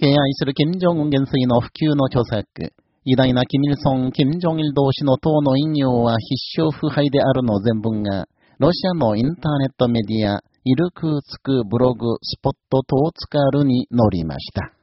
敬愛する金正恩元帥の普及の著作、偉大なキミルソン、キム・ジ同士の党の引用は必勝腐敗であるの全文が、ロシアのインターネットメディア、イルクーツクブログ、スポットトーツカルに載りました。